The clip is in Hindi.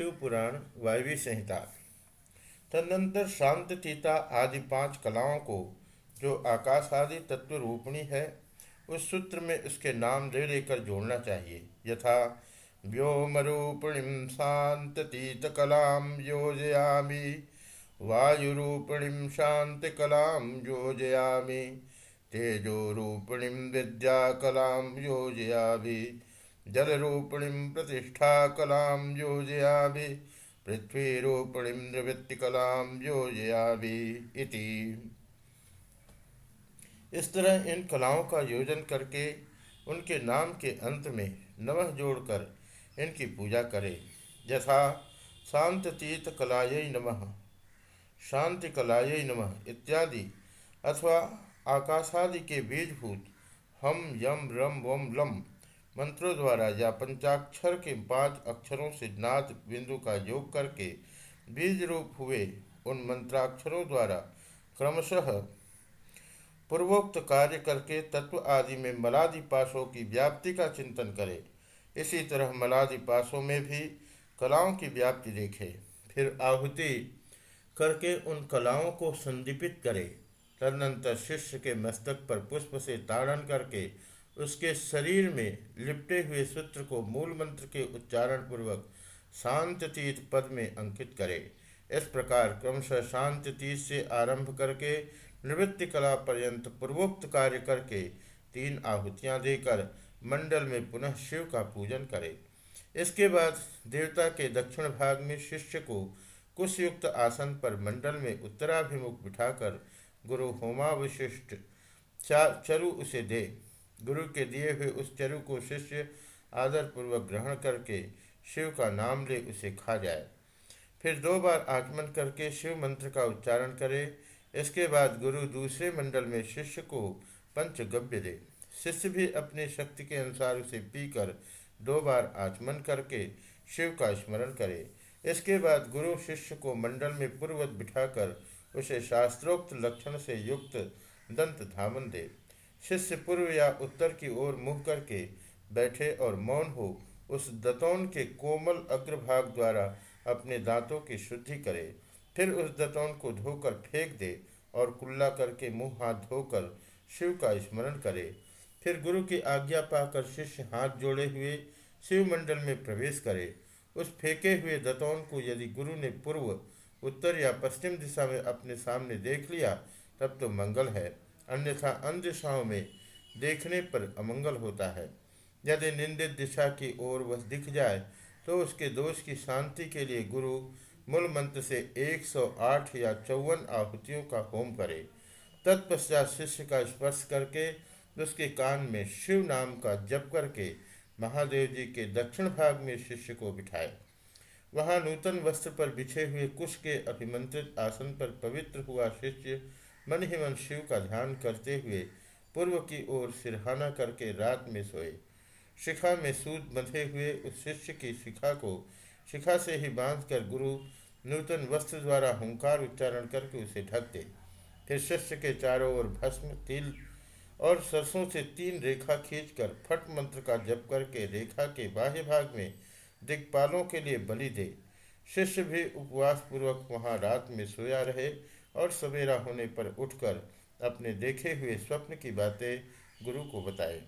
शिवपुराण वायवी संहिता। तदनंतर शांतचीता आदि पाँच कलाओं को, जो आकाश आदि तत्व रूपणी है, उस सूत्र में उसके नाम दे लेकर जोड़ना चाहिए। यथा, व्योमरूपिणी शांततीत कलाम योजयामी, वायुरूपिणी शांत कलाम योजयामी, तेजोरूपिणी विद्या कलाम योजयामी जलरूपिणी प्रतिष्ठा कलां योजयामि, पृथ्वीरूपिणीं निवृत्तिकलां योजयामि इति। इस तरह इन कलाओं का योजन करके उनके नाम के अंत में नमः जोड़कर इनकी पूजा करें। यथा, शांततीत कलाय नमः, शांति कलाय नमः इत्यादि, अथवा आकाशादि के बीजभूत, हम, यम, रम, वम, लम मंत्रों द्वारा या पंचाक्षर के पाँच अक्षरों से नाद बिंदु का योग करके बीज रूप हुए उन मंत्राक्षरों द्वारा क्रमशः पूर्वोक्त कार्य करके तत्व आदि में मलादि पाशों की व्याप्ति का चिंतन करें। इसी तरह मलादि पाशों में भी कलाओं की व्याप्ति देखें। फिर आहुति करके उन कलाओं को संदीपित करें। तदनंतर शिष्य के मस्तक पर पुष्प से ताड़न करके उसके शरीर में लिपटे हुए सूत्र को मूल मंत्र के उच्चारण पूर्वक शांततीत पद में अंकित करे। इस प्रकार क्रमशः शांततीत से आरंभ करके निवृत्ति कला पर्यंत पूर्वोक्त कार्य करके तीन आहुतियाँ देकर मंडल में पुनः शिव का पूजन करे। इसके बाद देवता के दक्षिण भाग में शिष्य को कुशयुक्त आसन पर मंडल में उत्तराभिमुख बिठाकर गुरु होमावशिष्ट चरु उसे दे। गुरु के दिए हुए उस चरु को शिष्य आदरपूर्वक ग्रहण करके शिव का नाम ले उसे खा जाए। फिर दो बार आगमन करके शिव मंत्र का उच्चारण करे। इसके बाद गुरु दूसरे मंडल में शिष्य को पंचगव्य दे। शिष्य भी अपनी शक्ति के अनुसार उसे पीकर दो बार आचमन करके शिव का स्मरण करे। इसके बाद गुरु शिष्य को मंडल में पूर्वत बिठाकर उसे शास्त्रोक्त लक्षण से युक्त दंत धामन दे। शिष्य पूर्व या उत्तर की ओर मुँह करके बैठे और मौन हो, उस दतौन के कोमल अग्रभाग द्वारा अपने दांतों की शुद्धि करे। फिर उस दतौन को धोकर फेंक दे और कुल्ला करके मुँह हाथ धोकर शिव का स्मरण करे। फिर गुरु की आज्ञा पाकर शिष्य हाथ जोड़े हुए शिव मंडल में प्रवेश करे। उस फेंके हुए दतौन को यदि गुरु ने पूर्व, उत्तर या पश्चिम दिशा में अपने सामने देख लिया, तब तो मंगल है। अन्यथा अन्य दिशाओं में देखने पर अमंगल होता है। यदि निंदित दिशा की ओर वह दिख जाए तो उसके दोष की शांति के लिए गुरु मूल मंत्र से 108 या चौवन आहुतियों का होम करे। तत्पश्चात शिष्य का स्पर्श करके उसके कान में शिव नाम का जप करके महादेव जी के दक्षिण भाग में शिष्य को बिठाए। वहाँ नूतन वस्त्र पर बिछे हुए कुश के अभिमंत्रित आसन पर पवित्र हुआ शिष्य मन ही मन शिव का ध्यान करते हुए पूर्व की ओर सिरहाना करके रात में सोए। शिखा में सूद बंधे हुए उस शिष्य की शिखा को शिखा से ही बांधकर गुरु नूतन वस्त्र द्वारा हुंकार उच्चारण करके उसे ढक दे फिर शिष्य के चारों ओर भस्म, तिल और सरसों से तीन रेखा खींचकर फट मंत्र का जप करके रेखा के बाह्य भाग में दिग्पालों के लिए बलि दे। शिष्य भी उपवास पूर्वक वहाँ रात में सोया रहे। और सवेरा होने पर उठकर अपने देखे हुए स्वप्न की बातें गुरु को बताए।